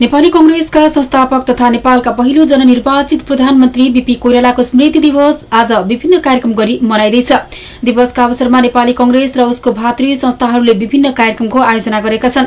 नेपाली कंग्रेसका संस्थापक तथा नेपालका पहिलो जननिर्वाचित प्रधानमन्त्री बीपी कोइरालाको स्मृति दिवस आज विभिन्न कार्यक्रम गरी मनाइँदैछ। दिवसका अवसरमा नेपाली कंग्रेस र उसको भातृ संस्थाहरूले विभिन्न कार्यक्रमको आयोजना गरेका छन्।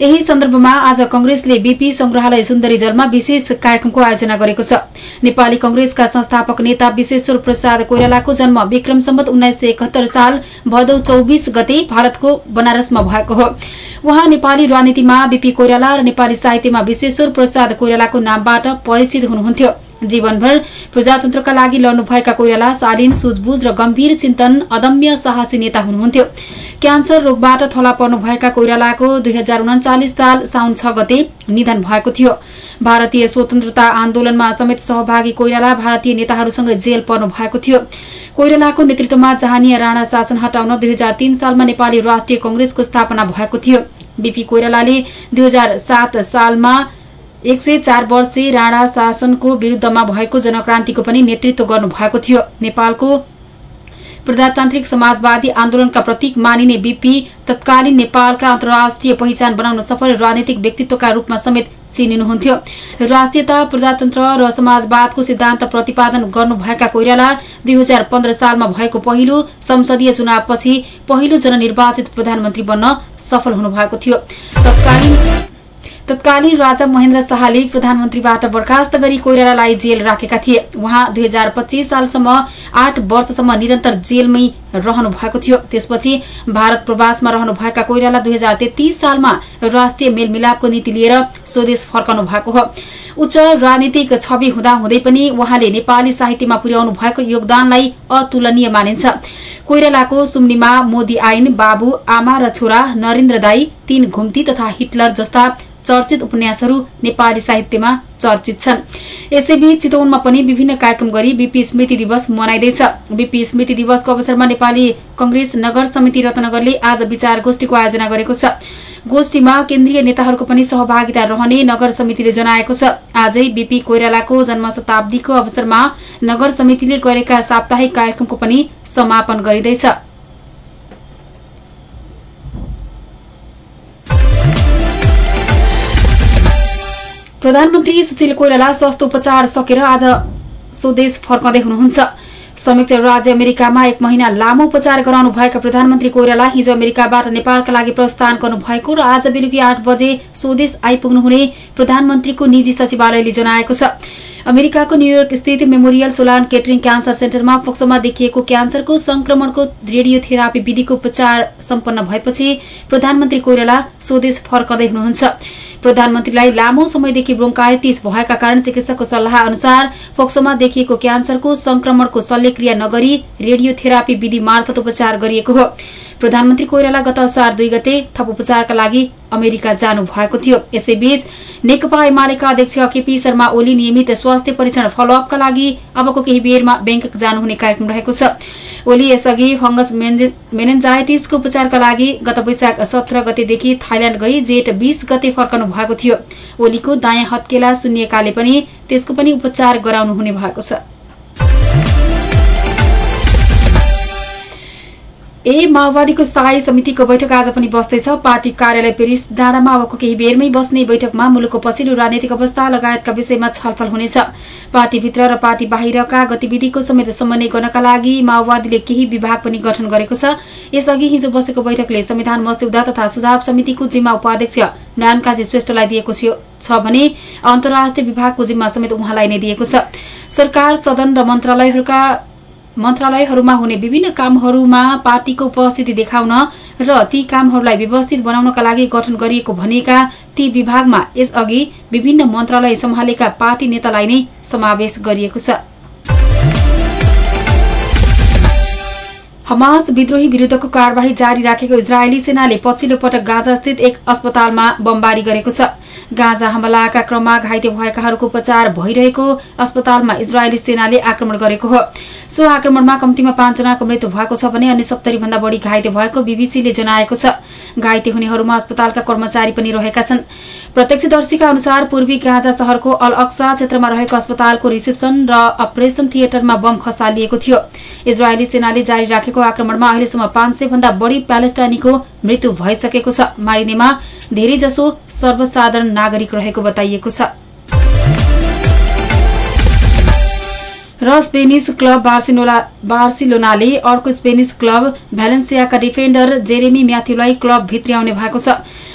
यही सन्दर्भमा आज कंग्रेसले बीपी संग्रहालय सुन्दरी जलमा विशेष कार्यक्रमको आयोजना गरेको छ। नेपाली कंग्रेसका संस्थापक नेता विश्वेश्वर प्रसाद कोइरालाको जन्म विक्रम सम्मत उन्नाइस साल भदौ चौबिस गते भारतको बनारसमा भएको हो। उहाँ नेपाली राजनीतिमा बीपी कोइराला र नेपाली साहित्यमा विश्वेश्वर प्रसाद कोइरालाको नामबाट परिचित हुनुहुन्थ्यो। जीवनभर प्रजातन्त्रका लागि लड्नुभएका कोइराला शालीन सुझबुझ र गम्भीर चिन्तन अदम्य साहसी नेता हुनुहुन्थ्यो। क्यान्सर रोगबाट थला पर्नुभएका कोइरालाको दुई साल साउन छ गते निधन भएको थियो। भारतीय स्वतन्त्रता आन्दोलनमा समेत सहभागी कोइराला भारतीय नेताहरूसँग जेल पर्नु भएको थियो। कोइरालाको नेतृत्वमा जहानीय राणा शासन हटाउन दुई सालमा नेपाली राष्ट्रिय कंग्रेसको स्थापना भएको थियो। बीपी कोइरालाले दुई सालमा एक सय चार वर्षे राणा शासनको विरूद्धमा भएको जनक्रान्तिको पनि नेतृत्व गर्नुभएको थियो। नेपालको प्रजातान्त्रिक समाजवादी आन्दोलनका प्रतीक मानिने बीपी तत्कालीन नेपालका अन्तर्राष्ट्रिय पहिचान बनाउन सफल राजनीतिक व्यक्तित्वका रूपमा समेत चिनिनुहुन्थ्यो। राष्ट्रियता प्रजातन्त्र र समाजवादको सिद्धान्त प्रतिपादन गर्नुभएका कोइराला दुई सालमा भएको पहिलो संसदीय चुनावपछि पहिलो जननिर्वाचित प्रधानमन्त्री बन्न सफल हुनुभएको थियो। तत्कालीन राजा महेन्द्र शाहले प्रधानमन्त्रीबाट बर्खास्त गरी कोइरालालाई जेल राखेका थिए। उहाँ दुई सालसम्म आठ वर्षसम्म निरन्तर जेलमै रहनु भएको थियो। त्यसपछि भारत प्रवासमा रहनुभएका कोइराला दुई सालमा राष्ट्रिय मेलमिलापको नीति लिएर स्वदेश फर्कनु भएको हो। उच्च राजनीतिक छवि हुँदाहुँदै पनि उहाँले नेपाली साहित्यमा पुर्याउनु भएको योगदानलाई अतुलनीय मानिन्छ। कोइरालाको सुम्निमा मोदी आइन बाबु आमा र छोरा नरेन्द्र दाई तीन घुम्ती तथा हिटलर जस्ता चर्चित उपन्यासहरू नेपाली साहित्यमा चर्चित छन्। यसैबीच चितवनमा पनि विभिन्न कार्यक्रम गरी बीपी स्मृति दिवस मनाइँदैछ। बीपी स्मृति दिवसको अवसरमा नेपाली कंग्रेस नगर समिति रत्नगरले आज विचार गोष्ठीको आयोजना गरेको छ। गोष्ठीमा केन्द्रीय नेताहरूको पनि सहभागिता रहने नगर समितिले जनाएको छ। आजै बीपी कोइरालाको जन्म शताब्दीको अवसरमा नगर समितिले गरेका साप्ताहिक कार्यक्रमको पनि समापन गरिँदैछ। प्रधानमन्त्री सुशील कोइराला स्वास्थ्य उपचार सकेर आज स्वदेश फर्कँदै हुनुहुन्छ। संयुक्त राज्य अमेरिकामा एक महिना लामो उपचार गराउनु भएका प्रधानमन्त्री कोइराला हिजो अमेरिकाबाट नेपालका लागि प्रस्थान गर्नुभएको र आज बेलुकी आठ बजे स्वदेश आइपुग्नुहुने प्रधानमन्त्रीको निजी सचिवालयले जनाएको छ। अमेरिकाको न्यूयोर्क स्थित मेमोरियल सोलान केटरिङ क्यान्सर सेन्टरमा फोक्सोमा देखिएको क्यान्सरको संक्रमणको रेडियोथेरापी विधिको उपचार सम्पन्न भएपछि प्रधानमन्त्री कोइराला स्वदेश फर्कँदै हुनुहुन्छ। प्रधानमन्त्रीलाई लामो समयदेखि ब्रोङ्काइटिस भएका कारण चिकित्सकको सल्लाह अनुसार फोक्सोमा देखिएको क्यान्सरको संक्रमणको शल्यक्रिया नगरी रेडियोथेरापी विधि मार्फत उपचार गरिएको हो। प्रधानमन्त्री कोइराला गत असार दुई गते थप उपचारका लागि अमेरिका जानु भएको थियो। यसैबीच नेकपा एमालेका अध्यक्ष केपी शर्मा ओली नियमित स्वास्थ्य परीक्षण फलोअपका लागि अबको केही बेरमा ब्याङ्क जानुहुने कार्यक्रम रहेको छ। ओली यसअघि फंगस मेनेन्जाइटिसको उपचारका लागि गत वैशाख सत्र गतेदेखि थाइल्याण्ड गई जेठ बीस गते फर्कनु भएको थियो। ओलीको दायाँ हत्केला सुन्निएकाले पनि त्यसको पनि उपचार गराउनु हुने भएको छ। ए माओवादीको स्थायी समितिको बैठक आज पनि बस्दैछ। पार्टी कार्यालय पेरिस डाँडामा अबको केही बेरमै बस्ने बैठकमा मुलुकको पछिल्लो राजनैतिक अवस्था लगायतका विषयमा छलफल हुनेछ। पार्टीभित्र र पार्टी बाहिरका गतिविधिको समेत समन्वय गर्नका लागि माओवादीले केही विभाग पनि गठन गरेको छ। यसअघि हिजो बसेको बैठकले संविधान मस्यौदा तथा सुझाव समितिको जिम्मा उपाध्यक्ष नारायण श्रेष्ठलाई दिएको छ भने अन्तर्राष्ट्रिय विभागको जिम्मा समेत उहाँलाई नै दिएको छ। सरकार सदन र मन्त्रालयहरूका मन्त्रालयहरूमा हुने विभिन्न कामहरूमा पार्टीको उपस्थिति देखाउन र ती कामहरूलाई व्यवस्थित बनाउनका लागि गठन गरिएको भनेका ती विभागमा यसअघि विभिन्न मन्त्रालय सम्हालेका पार्टी नेतालाई नै समावेश गरिएको छ। हमास विद्रोही विरूद्धको कार्यवाही जारी राखेको इजरायली सेनाले पछिल्लो पटक गाजा स्थित एक अस्पतालमा बमबारी गरेको छ। गाँजा हमलाका क्रममा घाइते भएकाहरूको उपचार भइरहेको अस्पतालमा इजरायली सेनाले आक्रमण गरेको हो। सो आक्रमणमा कम्तीमा पाँचजनाको मृत्यु भएको छ भने अन्य सत्तरी भन्दा बढ़ी घाइते भएको बीबीसीले जनाएको छ। घाइते हुनेहरूमा अस्पतालका कर्मचारी पनि रहेका छन्। प्रत्यक्षदर्शीका अनुसार पूर्वी गाँजा शहरको अल अक्सा क्षेत्रमा रहेको अस्पतालको रिसेप्सन र अपरेशन थिएटरमा बम खसालिएको थियो। इजरायली सेनाले जारी राखेको आक्रमणमा अहिलेसम्म पाँच सय भन्दा बढ़ी प्यालेस्टाइनीको मृत्यु भइसकेको छ। मारिनेमा धेरैजसो सर्वसाधारण नागरिक रहेको बताइएको छ। र स्पेनिस क्लब बार्सिलोनाले अर्को स्पेनिस क्लब भ्यालेन्सियाका डिफेन्डर जेरेमी म्याथ्यूलाई क्लब भित्र्याउने भएको छ।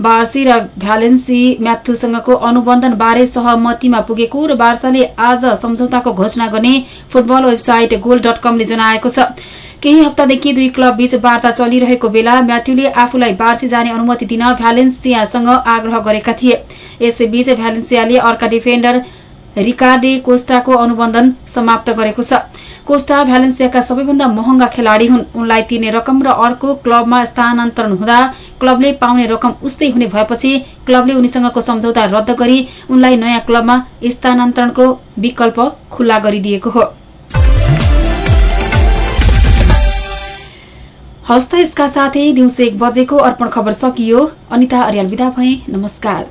बार्सी र भ्यालेन्सी म्याथ्यूसँगको अनुबन्धन बारे सहमतिमा पुगेको र बार्साले आज सम्झौताको घोषणा गर्ने फुटबल वेबसाइट गोल डट कमले जनाएको छ। केही हप्तादेखि दुई क्लब बीच वार्ता चलिरहेको बेला म्याथ्यूले आफूलाई बार्सी जाने अनुमति दिन भ्यालेन्सियासँग आग्रह गरेका थिए। यसैबीच भ्यालेन्सियाले अर्का डिफेन्डर रिकार्डे कोस्टाको अनुबन्धन समाप्त गरेको छ। कोस्टा भ्यालेन्सियाका सबैभन्दा महँगा खेलाड़ी हुन्। उनलाई तिर्ने रकम र अर्को क्लबमा स्थानान्तरण हुँदा क्लबले पाउने रकम उस्तै हुने भएपछि क्लबले उनीसँगको सम्झौता रद्द गरी उनलाई नयाँ क्लबमा स्थानान्तरणको विकल्प खुल्ला गरिदिएको हो। हस्त यसका साथै दिउँसो एक बजेको अर्पण खबर सकियो। अनिता अर्याल विदा भए। नमस्कार।